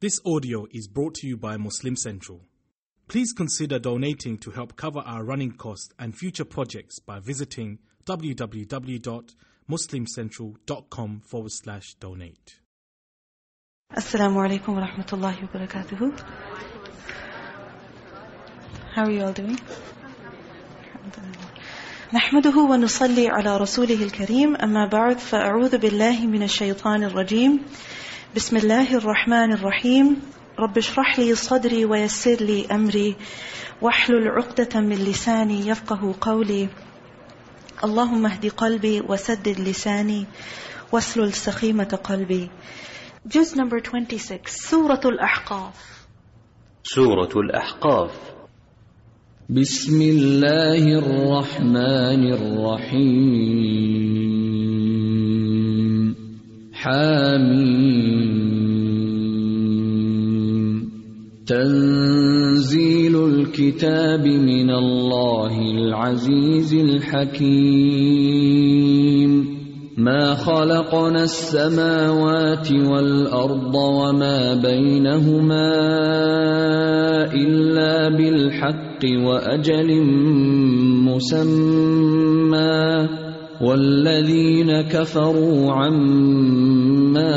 This audio is brought to you by Muslim Central. Please consider donating to help cover our running costs and future projects by visiting www.muslimcentral.com forward slash donate. Assalamu alaikum wa rahmatullahi wa barakatuhu. How are you all doing? نحمده ونصلي على رسوله الكريم أما بعد فأعوذ بالله من الشيطان الرجيم بسم الله الرحمن الرحيم رب اشرح لي صدري ويسر لي أمري واحلل عقدة من لساني يفقه قولي اللهم اهد قلبي وسدد لساني واسلل سخيمة قلبي Juz number 26 سورة الأحقاف سورة الأحقاف بسم الله الرحمن الرحيم حاميم تنزيل الكتاب من الله العزيز الحكيم. ما خلقنا السماوات والأرض وما بينهما إلا بالحق وأجل مسمى. والذين كفروا عما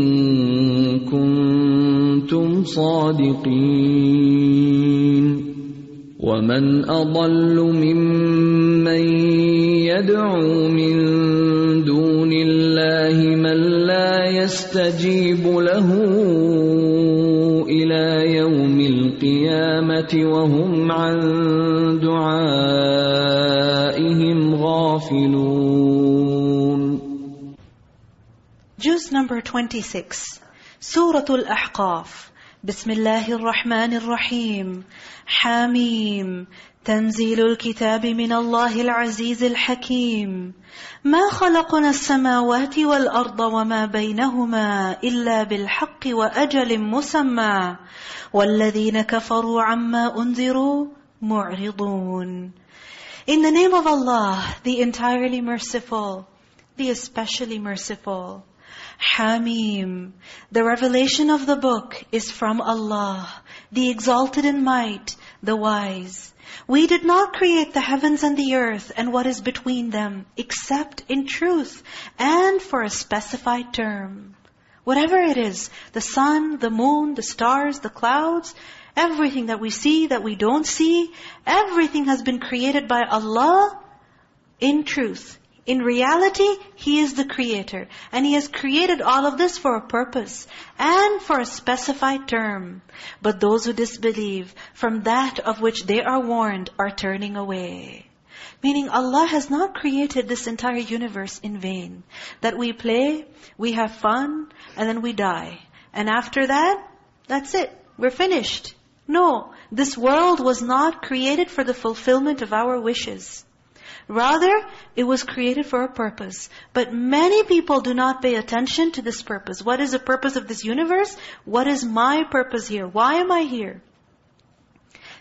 صادقين. ومن أضل ممن يدعو من دون الله من لا يستجيب له إلى يوم القيامة وهم عن دعائهم غافلون. Juz number 26 سورة الأحقاف. بسم الله الرحمن الرحيم حاميم تنزيل الكتاب من الله العزيز الحكيم ما خلقنا السماوات والأرض وما بينهما إلا بالحق وأجل مسمى والذين كفروا عما أنذروا معرضون In the name of Allah, the entirely merciful, the especially merciful. Hamim. The revelation of the book is from Allah, the exalted in might, the wise. We did not create the heavens and the earth and what is between them, except in truth and for a specified term. Whatever it is, the sun, the moon, the stars, the clouds, everything that we see, that we don't see, everything has been created by Allah in truth. In reality, He is the creator. And He has created all of this for a purpose and for a specified term. But those who disbelieve, from that of which they are warned, are turning away. Meaning Allah has not created this entire universe in vain. That we play, we have fun, and then we die. And after that, that's it. We're finished. No, this world was not created for the fulfillment of our wishes. Rather, it was created for a purpose. But many people do not pay attention to this purpose. What is the purpose of this universe? What is my purpose here? Why am I here?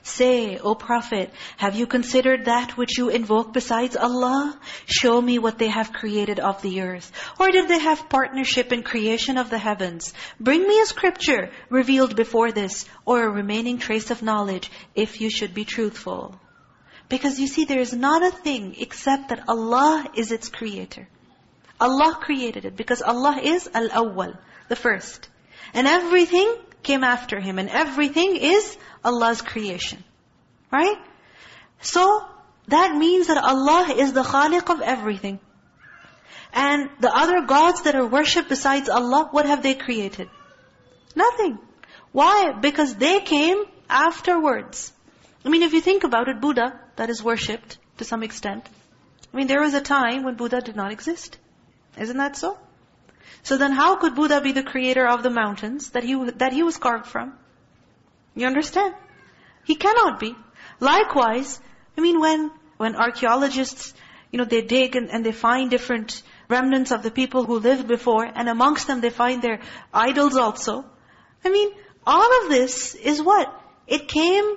Say, O Prophet, have you considered that which you invoke besides Allah? Show me what they have created of the earth. Or did they have partnership in creation of the heavens? Bring me a scripture revealed before this, or a remaining trace of knowledge, if you should be truthful. Because you see, there is not a thing except that Allah is its creator. Allah created it because Allah is Al-Awwal, the first. And everything came after Him and everything is Allah's creation. Right? So, that means that Allah is the Khaliq of everything. And the other gods that are worshipped besides Allah, what have they created? Nothing. Why? Because they came afterwards. I mean, if you think about it, Buddha, that is worshipped to some extent. I mean, there was a time when Buddha did not exist. Isn't that so? So then how could Buddha be the creator of the mountains that he, that he was carved from? You understand? He cannot be. Likewise, I mean when, when archaeologists, you know, they dig and, and they find different remnants of the people who lived before, and amongst them they find their idols also. I mean, all of this is what? It came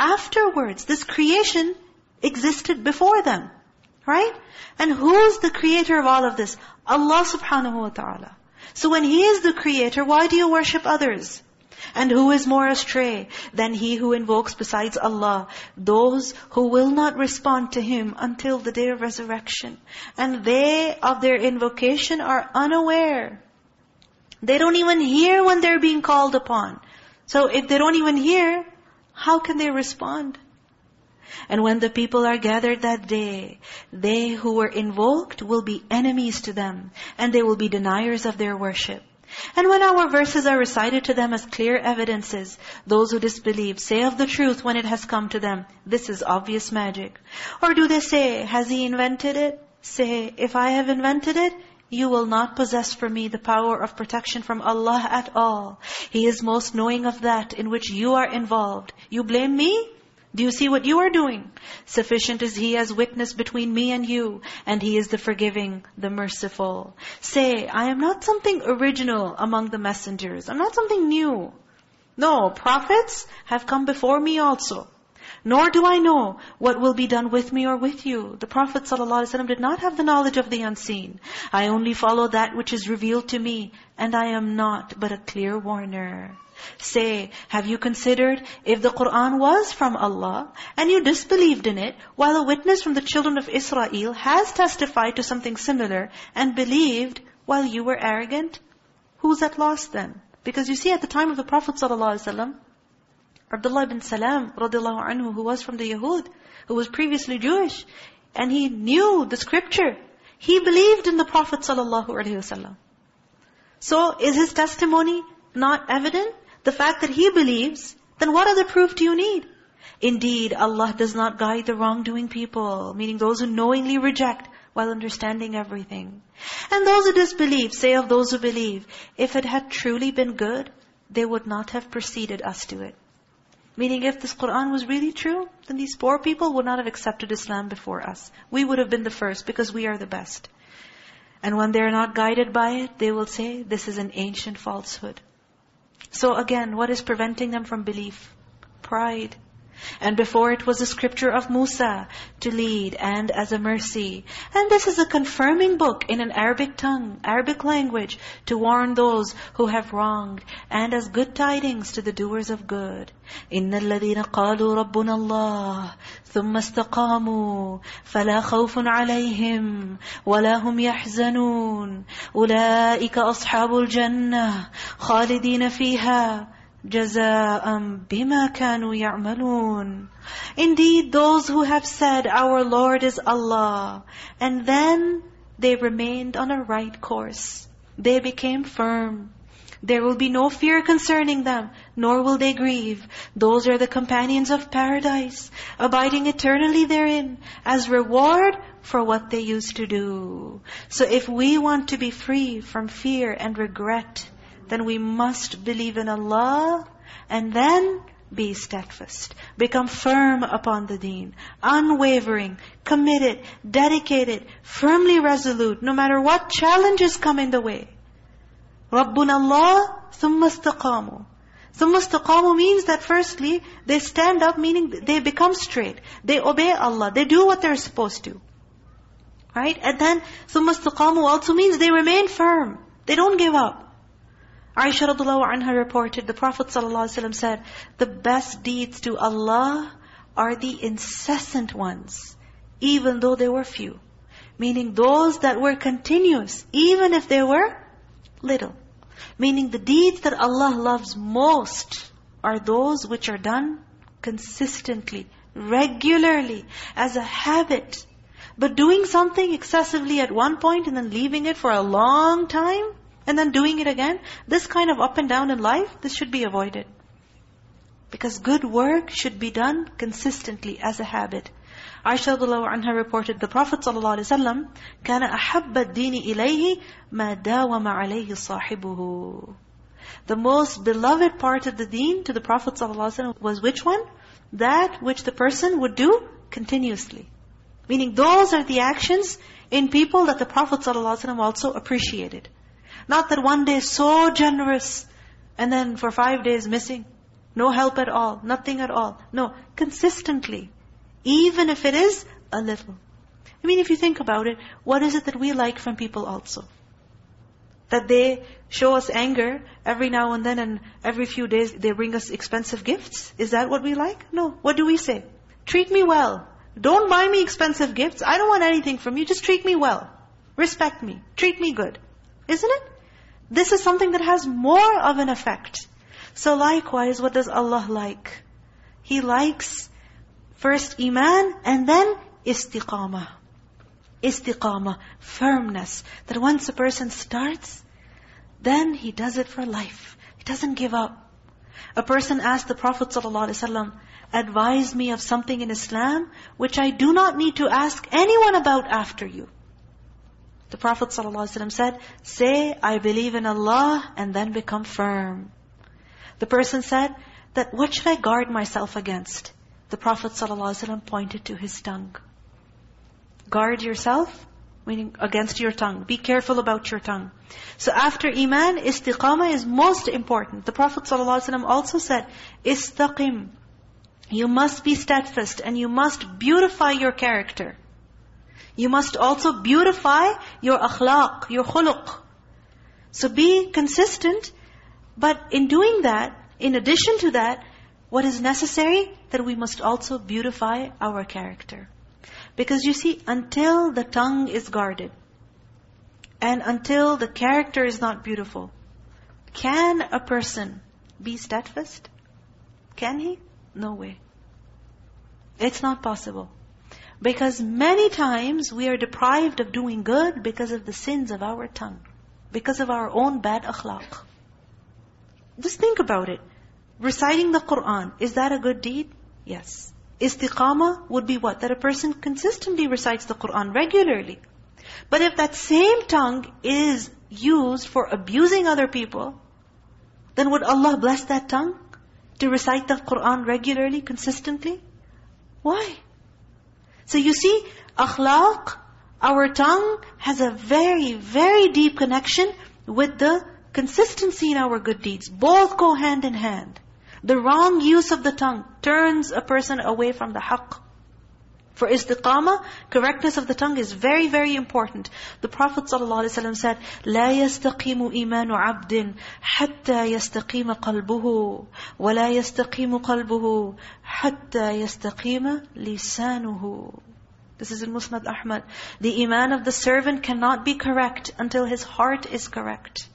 afterwards. This creation existed before them. Right? And who's the creator of all of this? Allah subhanahu wa ta'ala. So when He is the creator, why do you worship others? And who is more astray than he who invokes besides Allah? Those who will not respond to Him until the day of resurrection. And they of their invocation are unaware. They don't even hear when they're being called upon. So if they don't even hear, how can they respond? And when the people are gathered that day, they who were invoked will be enemies to them, and they will be deniers of their worship. And when our verses are recited to them as clear evidences, those who disbelieve say of the truth when it has come to them, this is obvious magic. Or do they say, has he invented it? Say, if I have invented it, you will not possess for me the power of protection from Allah at all. He is most knowing of that in which you are involved. You blame me? Do you see what you are doing? Sufficient is He as witness between me and you, and He is the forgiving, the merciful. Say, I am not something original among the messengers. I'm not something new. No, prophets have come before me also. Nor do I know what will be done with me or with you. The Prophet ﷺ did not have the knowledge of the unseen. I only follow that which is revealed to me, and I am not but a clear warner. Say, have you considered if the Qur'an was from Allah and you disbelieved in it while a witness from the children of Israel has testified to something similar and believed while you were arrogant? Who's at loss then? Because you see at the time of the Prophet ﷺ, Abdullah ibn Salam radiallahu anhu who was from the Yahud, who was previously Jewish, and he knew the scripture. He believed in the Prophet ﷺ. So is his testimony not evident? the fact that he believes, then what other proof do you need? Indeed, Allah does not guide the wrongdoing people, meaning those who knowingly reject while understanding everything. And those who disbelieve, say of those who believe, if it had truly been good, they would not have preceded us to it. Meaning if this Qur'an was really true, then these poor people would not have accepted Islam before us. We would have been the first because we are the best. And when they're not guided by it, they will say, this is an ancient falsehood. So again, what is preventing them from belief? Pride. And before it was the scripture of Musa to lead and as a mercy. And this is a confirming book in an Arabic tongue, Arabic language, to warn those who have wronged and as good tidings to the doers of good. إِنَّ الَّذِينَ قَالُوا رَبُّنَا اللَّهِ ثُمَّ اسْتَقَامُوا فَلَا خَوْفٌ عَلَيْهِمْ وَلَا هُمْ يَحْزَنُونَ أُولَئِكَ أَصْحَابُ الْجَنَّةِ خَالِدِينَ فِيهَا جَزَاءً بِمَا كَانُوا يَعْمَلُونَ Indeed, those who have said, Our Lord is Allah, and then they remained on a right course. They became firm. There will be no fear concerning them, nor will they grieve. Those are the companions of paradise, abiding eternally therein, as reward for what they used to do. So if we want to be free from fear and regret, then we must believe in Allah and then be steadfast. Become firm upon the deen. Unwavering, committed, dedicated, firmly resolute, no matter what challenges come in the way. رَبُّنَ اللَّهِ ثُمَّ اسْتَقَامُوا ثُمَّ اسْتَقَامُوا means that firstly, they stand up, meaning they become straight. They obey Allah. They do what they're supposed to. Right? And then, ثُمَّ اسْتَقَامُوا also means they remain firm. They don't give up. Aisha radiallahu anha reported, the Prophet ﷺ said, the best deeds to Allah are the incessant ones, even though they were few. Meaning those that were continuous, even if they were little. Meaning the deeds that Allah loves most are those which are done consistently, regularly, as a habit. But doing something excessively at one point and then leaving it for a long time, and then doing it again, this kind of up and down in life, this should be avoided. Because good work should be done consistently as a habit. Aisha radiallahu anha reported, the Prophet ﷺ كَانَ أَحَبَّ الدِّينِ إِلَيْهِ مَا دَاوَمَ عَلَيْهِ صَاحِبُهُ The most beloved part of the deen to the Prophet ﷺ was which one? That which the person would do continuously. Meaning those are the actions in people that the Prophet ﷺ also appreciated. Not that one day so generous and then for five days missing. No help at all, nothing at all. No, consistently. Even if it is a little. I mean, if you think about it, what is it that we like from people also? That they show us anger every now and then and every few days they bring us expensive gifts? Is that what we like? No. What do we say? Treat me well. Don't buy me expensive gifts. I don't want anything from you. Just treat me well. Respect me. Treat me good. Isn't it? This is something that has more of an effect. So likewise, what does Allah like? He likes first iman and then istiqamah. Istiqamah, firmness. That once a person starts, then he does it for life. He doesn't give up. A person asked the Prophet ﷺ, advise me of something in Islam which I do not need to ask anyone about after you. The Prophet ﷺ said, say, I believe in Allah and then become firm. The person said, that what should I guard myself against? The Prophet ﷺ pointed to his tongue. Guard yourself, meaning against your tongue. Be careful about your tongue. So after iman, istiqamah is most important. The Prophet ﷺ also said, istaqim. You must be steadfast and you must beautify your character. You must also beautify your akhlaq, your khuluq. So be consistent, but in doing that, in addition to that, what is necessary? That we must also beautify our character. Because you see, until the tongue is guarded, and until the character is not beautiful, can a person be steadfast? Can he? No way. It's not possible. Because many times we are deprived of doing good because of the sins of our tongue. Because of our own bad akhlaq. Just think about it. Reciting the Qur'an, is that a good deed? Yes. Istiqamah would be what? That a person consistently recites the Qur'an regularly. But if that same tongue is used for abusing other people, then would Allah bless that tongue? To recite the Qur'an regularly, consistently? Why? So you see, akhlaq, our tongue has a very, very deep connection with the consistency in our good deeds. Both go hand in hand. The wrong use of the tongue turns a person away from the haqq. For istiqamah, correctness of the tongue is very, very important. The Prophet ﷺ said, لا يستقيم إيمان عبد حتى يستقيم قلبه ولا يستقيم قلبه حتى يستقيم لسانه This is in Musnad Ahmad. The iman of the servant cannot be correct until his heart is correct.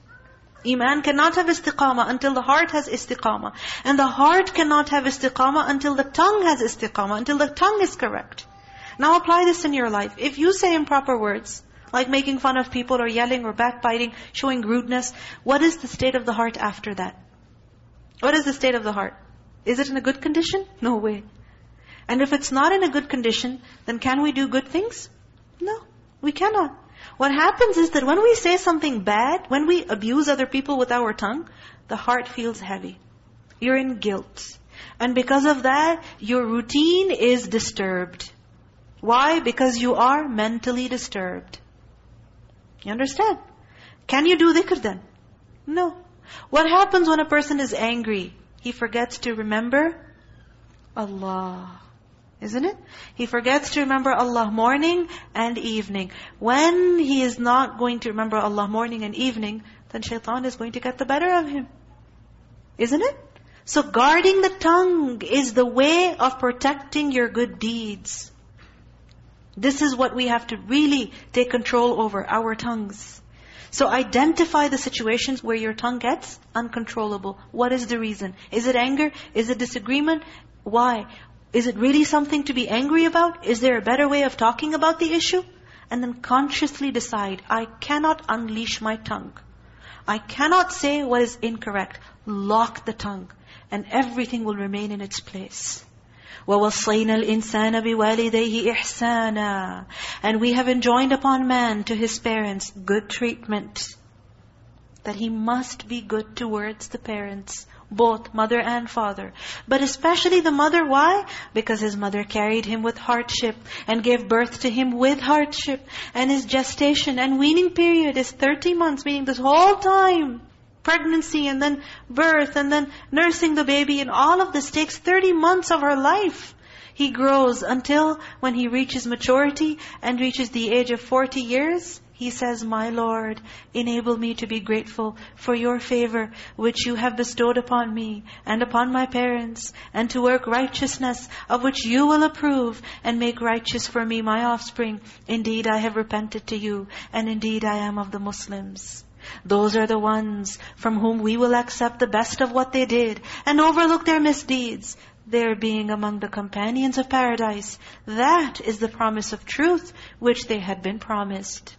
Iman cannot have istiqamah until the heart has istiqamah. And the heart cannot have istiqamah until the tongue has istiqamah, until the tongue is correct. Now apply this in your life. If you say improper words, like making fun of people or yelling or backbiting, showing rudeness, what is the state of the heart after that? What is the state of the heart? Is it in a good condition? No way. And if it's not in a good condition, then can we do good things? No, we cannot. What happens is that when we say something bad, when we abuse other people with our tongue, the heart feels heavy. You're in guilt. And because of that, your routine is disturbed. Why? Because you are mentally disturbed. You understand? Can you do dhikr then? No. What happens when a person is angry? He forgets to remember Allah. Isn't it? He forgets to remember Allah morning and evening. When he is not going to remember Allah morning and evening, then shaitan is going to get the better of him. Isn't it? So guarding the tongue is the way of protecting your good deeds. This is what we have to really take control over, our tongues. So identify the situations where your tongue gets uncontrollable. What is the reason? Is it anger? Is it disagreement? Why? Is it really something to be angry about? Is there a better way of talking about the issue? And then consciously decide, I cannot unleash my tongue. I cannot say what is incorrect. Lock the tongue. And everything will remain in its place. وَوَصَّيْنَا الْإِنسَانَ بِوَالِدَيْهِ إِحْسَانًا And we have enjoined upon man to his parents good treatment. That he must be good towards the parents, both mother and father. But especially the mother, why? Because his mother carried him with hardship and gave birth to him with hardship. And his gestation and weaning period is 30 months, meaning this whole time pregnancy and then birth and then nursing the baby and all of this takes 30 months of her life. He grows until when he reaches maturity and reaches the age of 40 years, he says, My Lord, enable me to be grateful for your favor which you have bestowed upon me and upon my parents, and to work righteousness of which you will approve and make righteous for me my offspring. Indeed, I have repented to you, and indeed I am of the Muslims. Those are the ones from whom we will accept the best of what they did and overlook their misdeeds. Their being among the companions of paradise. That is the promise of truth which they had been promised.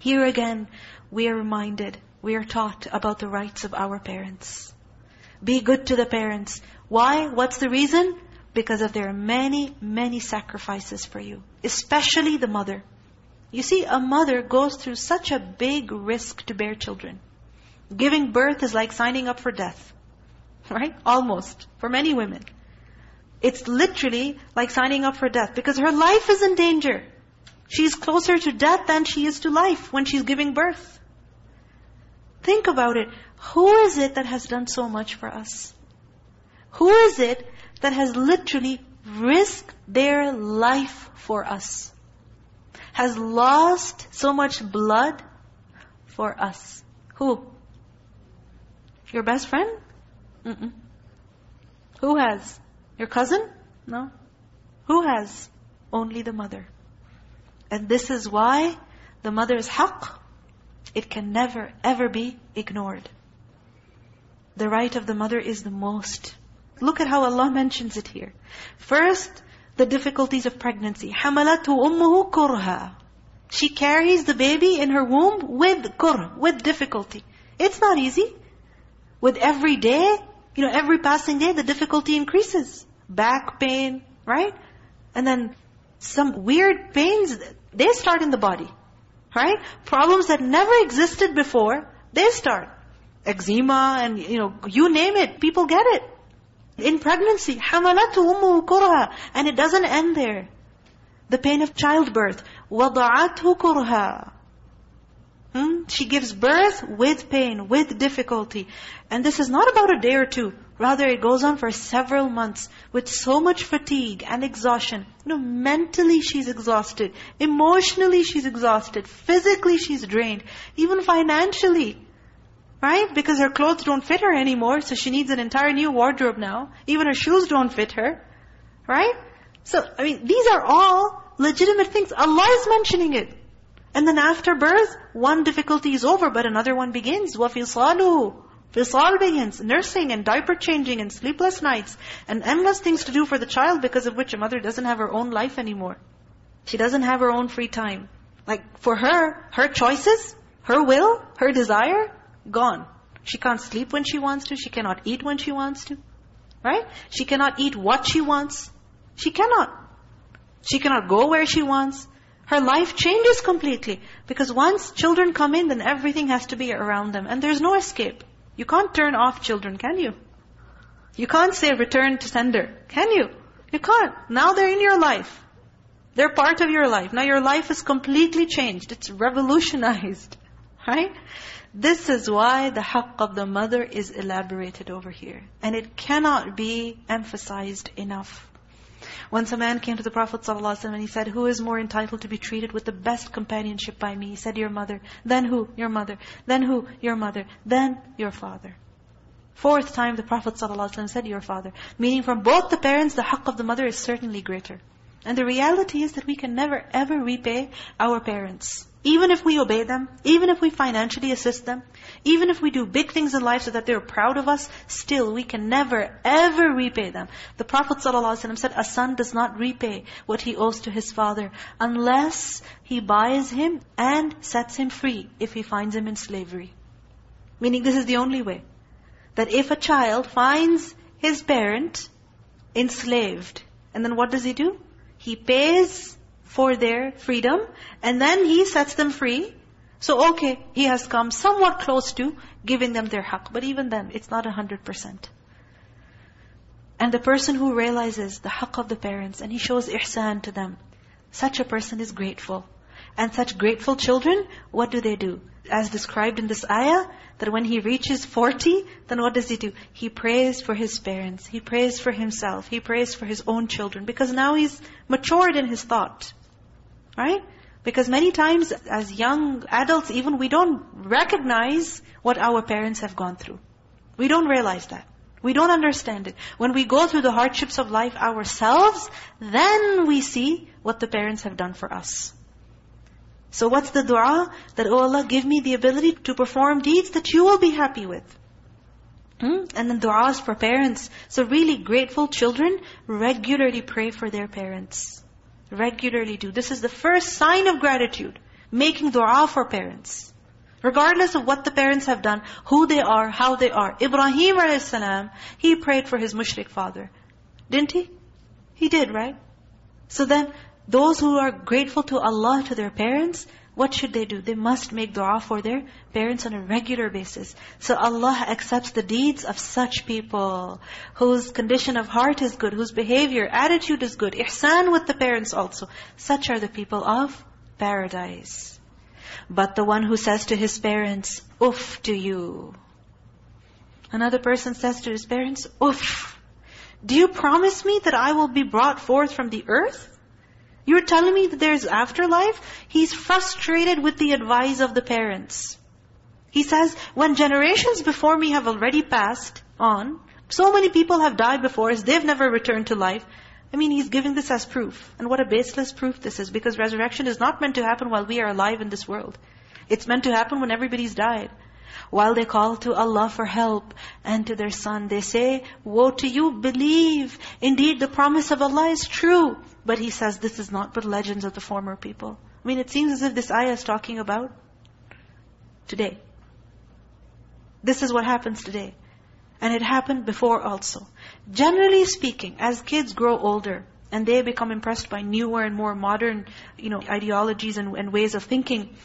Here again, we are reminded, we are taught about the rights of our parents. Be good to the parents. Why? What's the reason? Because of their many, many sacrifices for you. Especially the mother. You see, a mother goes through such a big risk to bear children. Giving birth is like signing up for death. Right? Almost. For many women. It's literally like signing up for death because her life is in danger. She's closer to death than she is to life when she's giving birth. Think about it. Who is it that has done so much for us? Who is it that has literally risked their life for us? Has lost so much blood for us. Who? Your best friend? Mm-mm. Who has? Your cousin? No. Who has? Only the mother. And this is why the mother's haqq, it can never, ever be ignored. The right of the mother is the most. Look at how Allah mentions it here. First, the difficulties of pregnancy. حَمَلَتْهُ أُمُّهُ كُرْهًا She carries the baby in her womb with kur, with difficulty. It's not easy. With every day, you know, every passing day, the difficulty increases. Back pain, right? And then some weird pains, they start in the body. Right? Problems that never existed before, they start. Eczema and, you know, you name it, people get it. In pregnancy, حَمَلَتْهُ أُمُّهُ كُرْهًا And it doesn't end there. The pain of childbirth. وَضَعَتْهُ كُرْهًا hmm? She gives birth with pain, with difficulty. And this is not about a day or two. Rather, it goes on for several months with so much fatigue and exhaustion. You know, mentally she's exhausted. Emotionally she's exhausted. Physically she's drained. Even financially. Right? Because her clothes don't fit her anymore, so she needs an entire new wardrobe now. Even her shoes don't fit her. Right? So, I mean, these are all legitimate things. Allah is mentioning it. And then after birth, one difficulty is over, but another one begins. وَفِصَالُهُ Fisal begins, nursing and diaper changing and sleepless nights and endless things to do for the child because of which a mother doesn't have her own life anymore. She doesn't have her own free time. Like for her, her choices, her will, her desire, Gone. She can't sleep when she wants to. She cannot eat when she wants to. Right? She cannot eat what she wants. She cannot. She cannot go where she wants. Her life changes completely. Because once children come in, then everything has to be around them. And there's no escape. You can't turn off children, can you? You can't say return to sender, can you? You can't. Now they're in your life. They're part of your life. Now your life is completely changed. It's revolutionized. Right? This is why the haqq of the mother is elaborated over here. And it cannot be emphasized enough. Once a man came to the Prophet ﷺ and he said, Who is more entitled to be treated with the best companionship by me? He said, Your mother. Then who? Your mother. Then who? Your mother. Then your father. Fourth time the Prophet ﷺ said, Your father. Meaning from both the parents, the haqq of the mother is certainly greater. And the reality is that we can never ever repay our parents. Even if we obey them, even if we financially assist them, even if we do big things in life so that they're proud of us, still we can never, ever repay them. The Prophet ﷺ said, a son does not repay what he owes to his father unless he buys him and sets him free if he finds him in slavery. Meaning this is the only way. That if a child finds his parent enslaved, And then what does He do? He pays for their freedom and then He sets them free. So okay, He has come somewhat close to giving them their haqq. But even then, it's not a hundred percent. And the person who realizes the haqq of the parents and he shows ihsan to them, such a person is grateful. And such grateful children, what do they do? As described in this ayah, that when he reaches 40, then what does he do? He prays for his parents. He prays for himself. He prays for his own children. Because now he's matured in his thought. Right? Because many times as young adults, even we don't recognize what our parents have gone through. We don't realize that. We don't understand it. When we go through the hardships of life ourselves, then we see what the parents have done for us. So what's the dua? That, oh Allah, give me the ability to perform deeds that you will be happy with. Hmm? And then du'as for parents. So really grateful children regularly pray for their parents. Regularly do. This is the first sign of gratitude. Making dua for parents. Regardless of what the parents have done, who they are, how they are. Ibrahim a.s., he prayed for his mushrik father. Didn't he? He did, right? So then, those who are grateful to Allah, to their parents, what should they do? They must make dua for their parents on a regular basis. So Allah accepts the deeds of such people, whose condition of heart is good, whose behavior, attitude is good, ihsan with the parents also. Such are the people of paradise. But the one who says to his parents, Uff to you. Another person says to his parents, Uff, do you promise me that I will be brought forth from the earth? You're telling me that there's afterlife? He's frustrated with the advice of the parents. He says, when generations before me have already passed on, so many people have died before us, they've never returned to life. I mean, he's giving this as proof. And what a baseless proof this is. Because resurrection is not meant to happen while we are alive in this world. It's meant to happen when everybody's died. While they call to Allah for help and to their son, they say, Woe to you, believe. Indeed, the promise of Allah is true. But He says, this is not but legends of the former people. I mean, it seems as if this ayah is talking about today. This is what happens today. And it happened before also. Generally speaking, as kids grow older, and they become impressed by newer and more modern you know, ideologies and, and ways of thinking,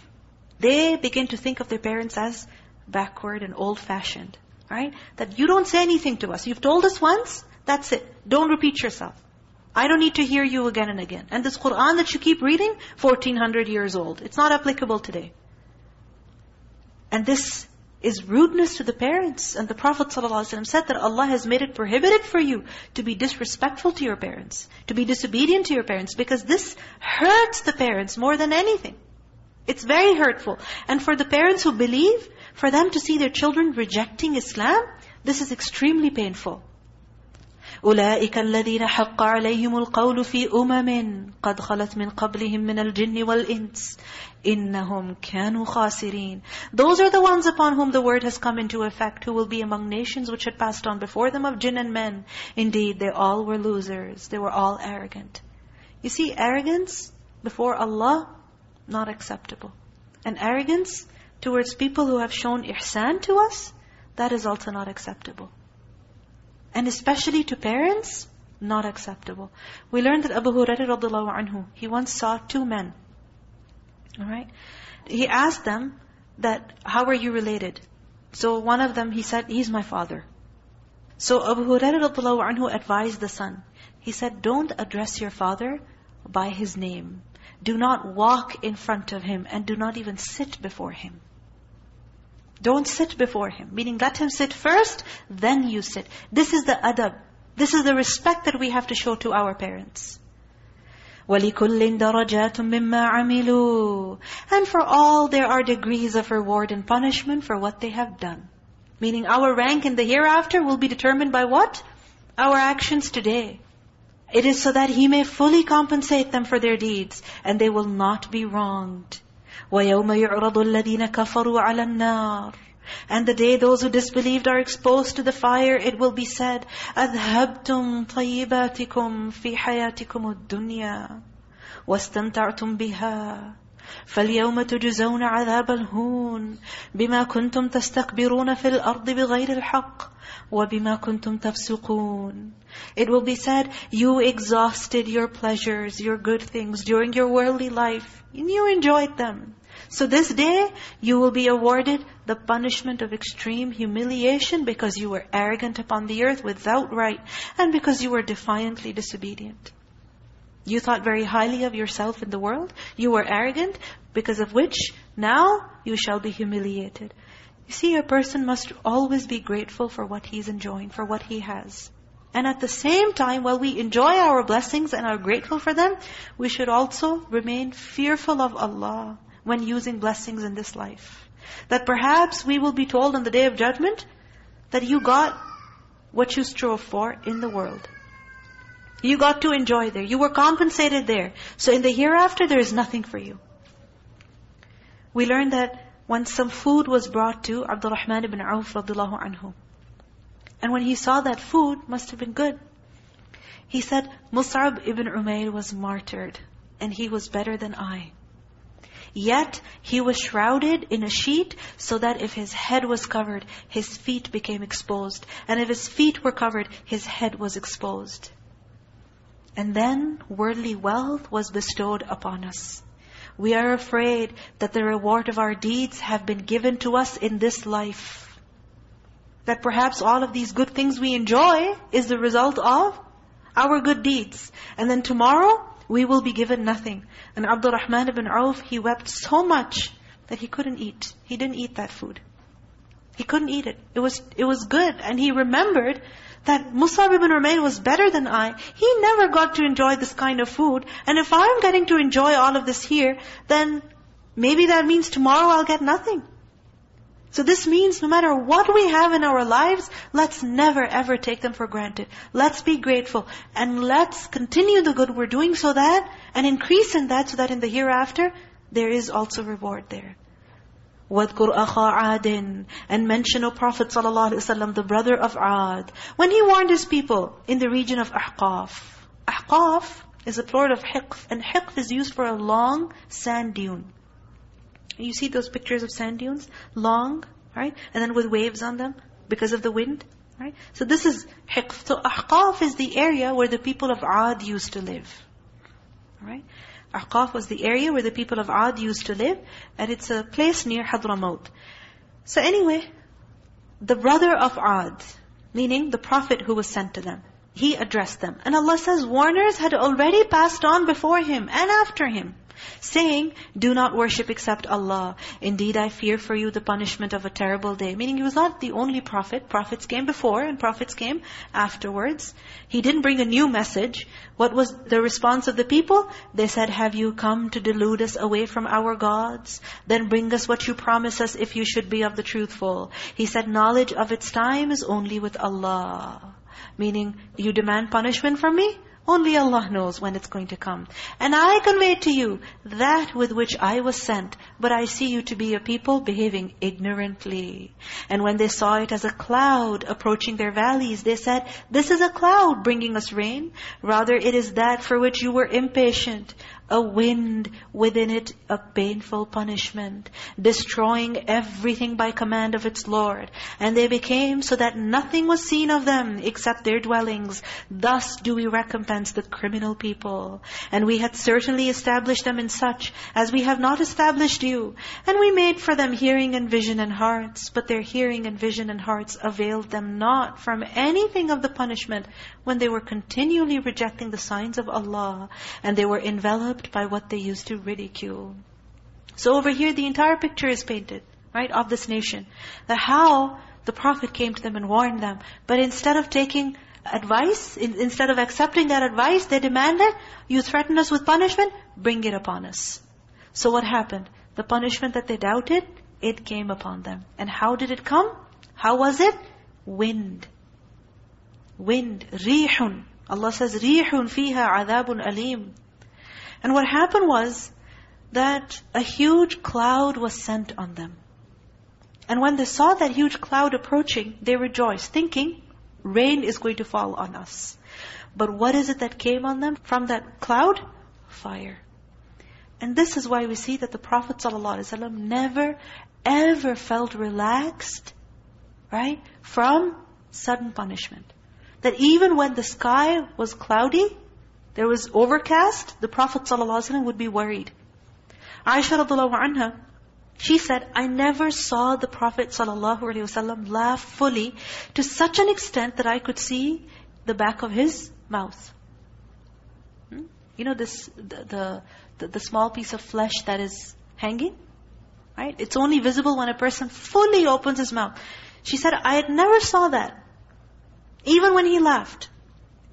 they begin to think of their parents as backward and old-fashioned. Right? That you don't say anything to us. You've told us once, that's it. Don't repeat yourself. I don't need to hear you again and again. And this Qur'an that you keep reading, 1400 years old. It's not applicable today. And this is rudeness to the parents. And the Prophet ﷺ said that Allah has made it prohibited for you to be disrespectful to your parents, to be disobedient to your parents, because this hurts the parents more than anything. It's very hurtful. And for the parents who believe, for them to see their children rejecting Islam, this is extremely painful. أولئك الذين حق عليهم القول في أمم قد خلت من قبلهم من الجن والإنس إنهم كانوا خاسرين Those are the ones upon whom the word has come into effect, who will be among nations which had passed on before them of jinn and men. Indeed, they all were losers. They were all arrogant. You see, arrogance before Allah, not acceptable. And arrogance towards people who have shown ihsan to us, that is also not acceptable. And especially to parents, not acceptable. We learned that Abu Hurairah radiallahu anhu, he once saw two men. Alright? He asked them that, how are you related? So one of them, he said, he's my father. So Abu Hurairah radiallahu anhu advised the son. He said, don't address your father by his name. Do not walk in front of him and do not even sit before him. Don't sit before him. Meaning let him sit first, then you sit. This is the adab. This is the respect that we have to show to our parents. وَلِكُلٍّ دَرَجَاتٌ مِّمَّا عَمِلُوا And for all there are degrees of reward and punishment for what they have done. Meaning our rank in the hereafter will be determined by what? Our actions today. It is so that He may fully compensate them for their deeds and they will not be wronged. وَيَوْمَ يُعْرَضُ الَّذِينَ كَفَرُوا عَلَى النَّارِ And the day those who disbelieved are exposed to the fire, it will be said, أَذْهَبْتُمْ طَيِّبَاتِكُمْ فِي حَيَاتِكُمُ الدُّنْيَا وَاسْتَمْتَعْتُمْ بِهَا فَالْيَوْمَ تُجْزَوْنَ عَذَابَ الْهُونَ بِمَا كُنْتُمْ تَسْتَكْبِرُونَ فِي الْأَرْضِ بِغَيْرِ الْحَقِّ وَبِمَا كُنْتُمْ تَفْسُقُونَ It will be said, you exhausted your pleasures, your good things during your worldly life, and you enjoyed them. So this day, you will be awarded the punishment of extreme humiliation because you were arrogant upon the earth without right, and because you were defiantly disobedient. You thought very highly of yourself in the world. You were arrogant, because of which now you shall be humiliated. You see, a person must always be grateful for what he's enjoying, for what he has. And at the same time, while we enjoy our blessings and are grateful for them, we should also remain fearful of Allah when using blessings in this life. That perhaps we will be told on the Day of Judgment that you got what you strove for in the world. You got to enjoy there. You were compensated there. So in the hereafter, there is nothing for you. We learned that when some food was brought to Abdurrahman ibn Auf radiallahu anhu. And when he saw that food, must have been good. He said, Mus'ab ibn Umayr was martyred, and he was better than I. Yet he was shrouded in a sheet so that if his head was covered, his feet became exposed. And if his feet were covered, his head was exposed. And then worldly wealth was bestowed upon us. We are afraid that the reward of our deeds have been given to us in this life. That perhaps all of these good things we enjoy is the result of our good deeds. And then tomorrow, we will be given nothing. And Abdurrahman ibn Auf, he wept so much that he couldn't eat. He didn't eat that food. He couldn't eat it. It was, it was good. And he remembered that Mus'ab ibn Umayr was better than I. He never got to enjoy this kind of food. And if I'm getting to enjoy all of this here, then maybe that means tomorrow I'll get nothing. So this means no matter what we have in our lives, let's never ever take them for granted. Let's be grateful. And let's continue the good we're doing so that, and increase in that so that in the hereafter, there is also reward there. وَاذْكُرْ أَخَا عَادٍ And mention, O Prophet ﷺ, the brother of Ad. When he warned his people in the region of Ahqaf. Ahqaf is a plural of hiqf. And hiqf is used for a long sand dune. You see those pictures of sand dunes? Long, right? And then with waves on them because of the wind, right? So this is Hiqf. So Ahqaf is the area where the people of Ad used to live. Right? Ahqaf was the area where the people of Ad used to live. And it's a place near Hadramaut. So anyway, the brother of Ad, meaning the prophet who was sent to them, he addressed them. And Allah says, warners had already passed on before him and after him saying, do not worship except Allah. Indeed, I fear for you the punishment of a terrible day. Meaning he was not the only prophet. Prophets came before and prophets came afterwards. He didn't bring a new message. What was the response of the people? They said, have you come to delude us away from our gods? Then bring us what you promise us if you should be of the truthful. He said, knowledge of its time is only with Allah. Meaning, you demand punishment from me? Only Allah knows when it's going to come. And I convey to you that with which I was sent, but I see you to be a people behaving ignorantly. And when they saw it as a cloud approaching their valleys, they said, this is a cloud bringing us rain. Rather, it is that for which you were impatient a wind within it a painful punishment, destroying everything by command of its Lord. And they became so that nothing was seen of them except their dwellings. Thus do we recompense the criminal people. And we had certainly established them in such as we have not established you. And we made for them hearing and vision and hearts, but their hearing and vision and hearts availed them not from anything of the punishment when they were continually rejecting the signs of Allah. And they were enveloped by what they used to ridicule. So over here, the entire picture is painted, right, of this nation. That how the Prophet came to them and warned them. But instead of taking advice, in, instead of accepting that advice, they demanded, you threaten us with punishment, bring it upon us. So what happened? The punishment that they doubted, it came upon them. And how did it come? How was it? Wind. Wind. Rihun. Allah says, Rihun fiha adabun alim. And what happened was that a huge cloud was sent on them. And when they saw that huge cloud approaching, they rejoiced, thinking, rain is going to fall on us. But what is it that came on them from that cloud? Fire. And this is why we see that the Prophet ﷺ never, ever felt relaxed, right, from sudden punishment. That even when the sky was cloudy, there was overcast, the Prophet ﷺ would be worried. Aisha radiallahu anha, she said, I never saw the Prophet ﷺ laugh fully to such an extent that I could see the back of his mouth. Hmm? You know this the, the, the small piece of flesh that is hanging? Right? It's only visible when a person fully opens his mouth. She said, I had never saw that. Even when he laughed,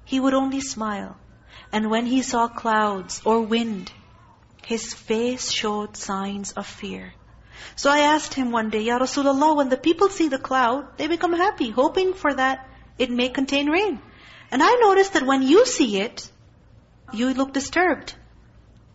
he would only smile. And when he saw clouds or wind, his face showed signs of fear. So I asked him one day, Ya Rasulullah, when the people see the cloud, they become happy, hoping for that it may contain rain. And I noticed that when you see it, you look disturbed.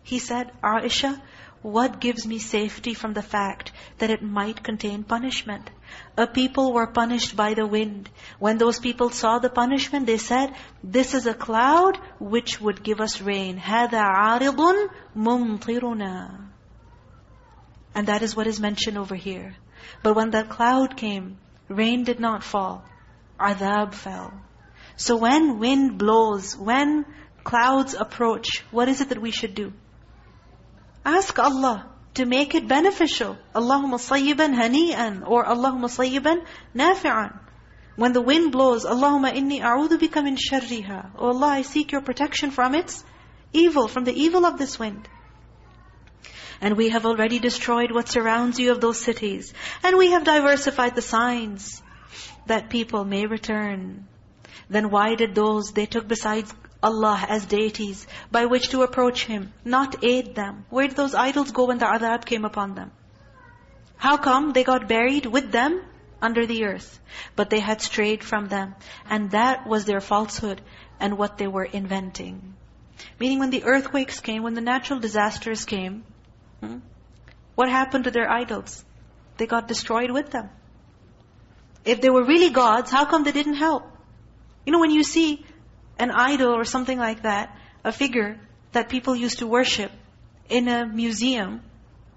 He said, Aisha, what gives me safety from the fact that it might contain punishment? A people were punished by the wind. When those people saw the punishment, they said, this is a cloud which would give us rain. هَذَا عَارِضٌ مُمْطِرُنَا And that is what is mentioned over here. But when that cloud came, rain did not fall. Adhab fell. So when wind blows, when clouds approach, what is it that we should do? Ask Allah to make it beneficial. Allahumma sayyiban hani'an or Allahumma sayyiban nafi'an. When the wind blows, Allahumma inni a'udhu bika min sharriha. Oh Allah, I seek your protection from its evil, from the evil of this wind. And we have already destroyed what surrounds you of those cities. And we have diversified the signs that people may return. Then why did those they took besides Allah as deities by which to approach Him, not aid them. Where did those idols go when the adhab came upon them? How come they got buried with them under the earth? But they had strayed from them. And that was their falsehood and what they were inventing. Meaning when the earthquakes came, when the natural disasters came, hmm, what happened to their idols? They got destroyed with them. If they were really gods, how come they didn't help? You know, when you see an idol or something like that, a figure that people used to worship in a museum,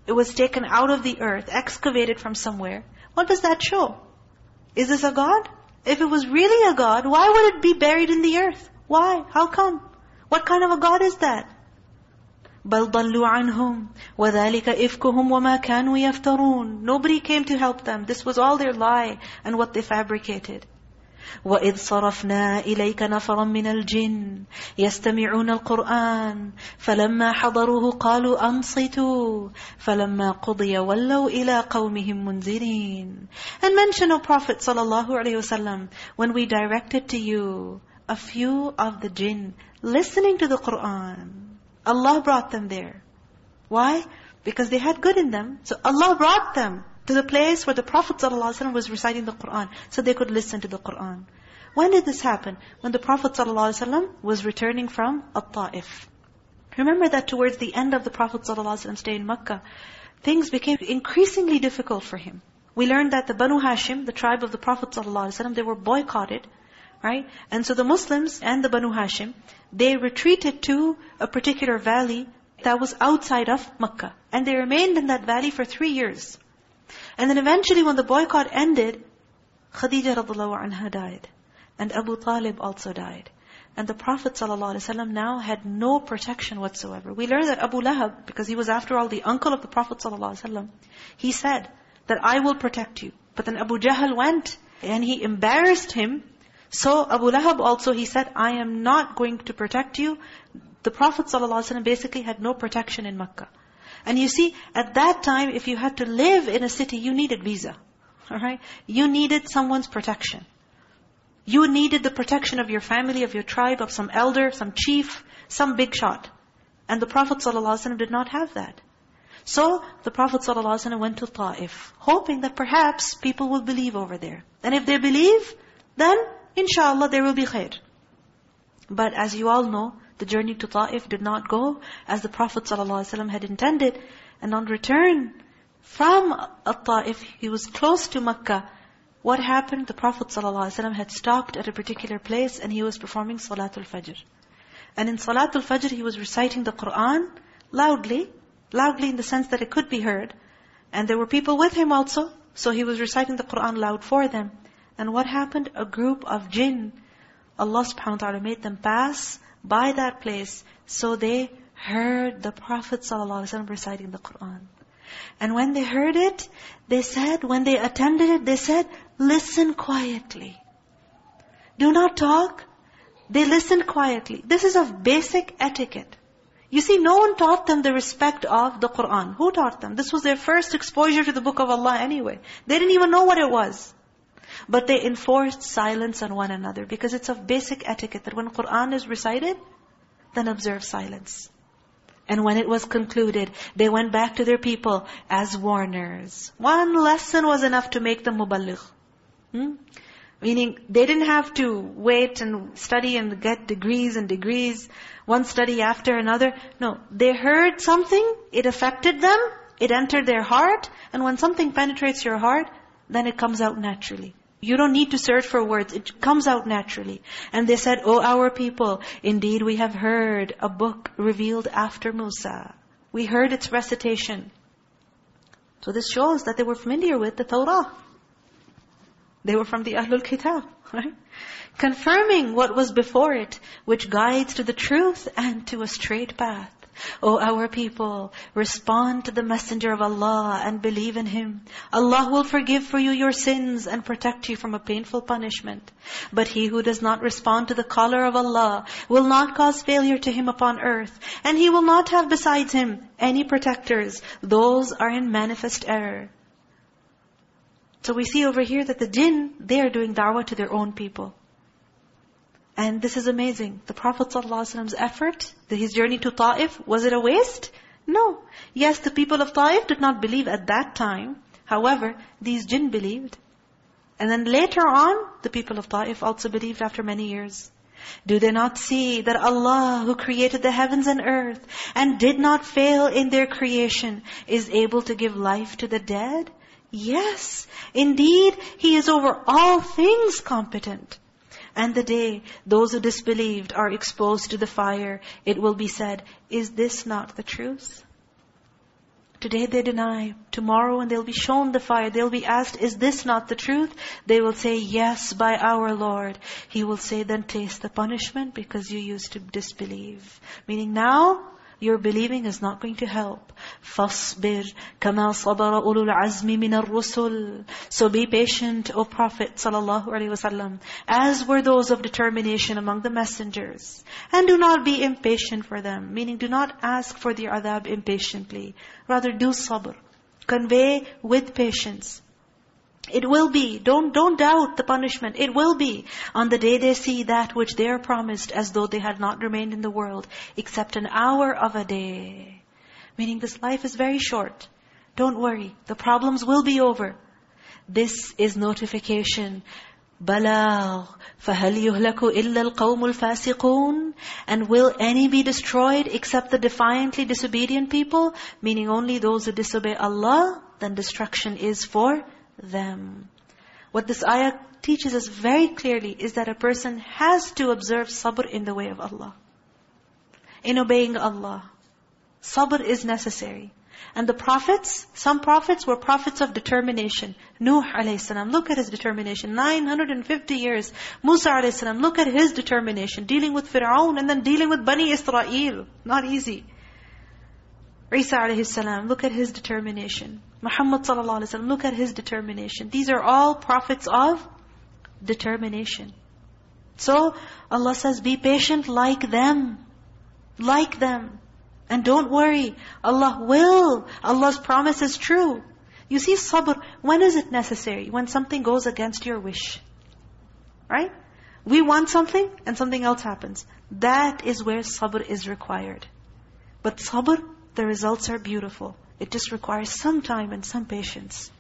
it was taken out of the earth, excavated from somewhere. What does that show? Is this a God? If it was really a God, why would it be buried in the earth? Why? How come? What kind of a God is that? بَلْ ضَلُّوا عَنْهُمْ وَذَلِكَ إِفْكُهُمْ وَمَا كَانُوا يَفْتَرُونَ Nobody came to help them. This was all their lie and what they fabricated. وَإِذْ صَرَفْنَا إِلَيْكَ نَفَرًا مِنَ الْجِنِّ يَسْتَمِعُونَ الْقُرْآنَ فَلَمَّا حَضَرُوهُ قَالُوا أَنصِتُوا فَلَمَّا قُضِيَ وَلَّوْا إِلَىٰ قَوْمِهِمْ مُنذِرِينَ And mention, O Prophet ﷺ, when we directed to you a few of the jinn listening to the Qur'an. Allah brought them there. Why? Because they had good in them. So Allah brought them to the place where the Prophet ﷺ was reciting the Qur'an, so they could listen to the Qur'an. When did this happen? When the Prophet ﷺ was returning from At-Ta'if. Remember that towards the end of the Prophet ﷺ stay in Makkah, things became increasingly difficult for him. We learned that the Banu Hashim, the tribe of the Prophet ﷺ, they were boycotted, right? And so the Muslims and the Banu Hashim, they retreated to a particular valley that was outside of Makkah. And they remained in that valley for three years. And then eventually when the boycott ended, Khadija radiallahu anha died. And Abu Talib also died. And the Prophet ﷺ now had no protection whatsoever. We learn that Abu Lahab, because he was after all the uncle of the Prophet ﷺ, he said that I will protect you. But then Abu Jahl went and he embarrassed him. So Abu Lahab also, he said, I am not going to protect you. The Prophet ﷺ basically had no protection in Makkah. And you see, at that time, if you had to live in a city, you needed visa. All right? You needed someone's protection. You needed the protection of your family, of your tribe, of some elder, some chief, some big shot. And the Prophet ﷺ did not have that. So, the Prophet ﷺ went to Ta'if, hoping that perhaps people will believe over there. And if they believe, then inshallah there will be khair. But as you all know, the journey to Ta'if did not go as the Prophet ﷺ had intended. And on return from Ta'if, he was close to Makkah. What happened? The Prophet ﷺ had stopped at a particular place and he was performing Salatul Fajr. And in Salatul Fajr, he was reciting the Qur'an loudly, Loudly in the sense that it could be heard. And there were people with him also. So he was reciting the Qur'an loud for them. And what happened? A group of jinn, Allah subhanahu wa ta'ala made them pass by that place. So they heard the Prophet ﷺ reciting the Qur'an. And when they heard it, they said, when they attended it, they said, listen quietly. Do not talk. They listened quietly. This is of basic etiquette. You see, no one taught them the respect of the Qur'an. Who taught them? This was their first exposure to the book of Allah anyway. They didn't even know what it was. But they enforced silence on one another because it's of basic etiquette that when Qur'an is recited, then observe silence. And when it was concluded, they went back to their people as warners. One lesson was enough to make them muballigh. Hmm? Meaning, they didn't have to wait and study and get degrees and degrees, one study after another. No, they heard something, it affected them, it entered their heart, and when something penetrates your heart, then it comes out naturally. You don't need to search for words. It comes out naturally. And they said, O our people, indeed we have heard a book revealed after Musa. We heard its recitation. So this shows that they were familiar with the Torah. They were from the Ahlul Kitab, right? Confirming what was before it, which guides to the truth and to a straight path. O our people, respond to the messenger of Allah and believe in him. Allah will forgive for you your sins and protect you from a painful punishment. But he who does not respond to the caller of Allah will not cause failure to him upon earth. And he will not have besides him any protectors. Those are in manifest error. So we see over here that the jinn, they are doing da'wah to their own people. And this is amazing. The Prophet ﷺ's effort, his journey to Ta'if, was it a waste? No. Yes, the people of Ta'if did not believe at that time. However, these jinn believed. And then later on, the people of Ta'if also believed after many years. Do they not see that Allah who created the heavens and earth and did not fail in their creation is able to give life to the dead? Yes, indeed, He is over all things competent. And the day those who disbelieved are exposed to the fire, it will be said, is this not the truth? Today they deny. Tomorrow when they'll be shown the fire, they'll be asked, is this not the truth? They will say, yes, by our Lord. He will say, then taste the punishment because you used to disbelieve. Meaning now, your believing is not going to help. فَاصْبِرْ كَمَا صَبَرَ أُولُو الْعَزْمِ مِنَ الرُّسُلِ So be patient, O Prophet ﷺ, as were those of determination among the messengers. And do not be impatient for them. Meaning do not ask for the adhab impatiently. Rather do sabr. Convey with patience. It will be. Don't, don't doubt the punishment. It will be on the day they see that which they are promised as though they had not remained in the world except an hour of a day. Meaning this life is very short. Don't worry. The problems will be over. This is notification. بَلَاغ فَهَلْ يُهْلَكُ إِلَّا الْقَوْمُ الْفَاسِقُونَ And will any be destroyed except the defiantly disobedient people? Meaning only those who disobey Allah, then destruction is for them. What this ayah teaches us very clearly is that a person has to observe sabr in the way of Allah. In obeying Allah. Sabr is necessary. And the prophets, some prophets were prophets of determination. Nuh a.s., look at his determination. 950 years. Musa a.s., look at his determination. Dealing with Fir'aun and then dealing with Bani Israel. Not easy. Isa a.s., look at his determination. Muhammad ﷺ, look at his determination. These are all prophets of determination. So, Allah says, be patient like them. Like them. And don't worry. Allah will. Allah's promise is true. You see, sabr, when is it necessary? When something goes against your wish. Right? We want something and something else happens. That is where sabr is required. But sabr, the results are beautiful. It just requires some time and some patience.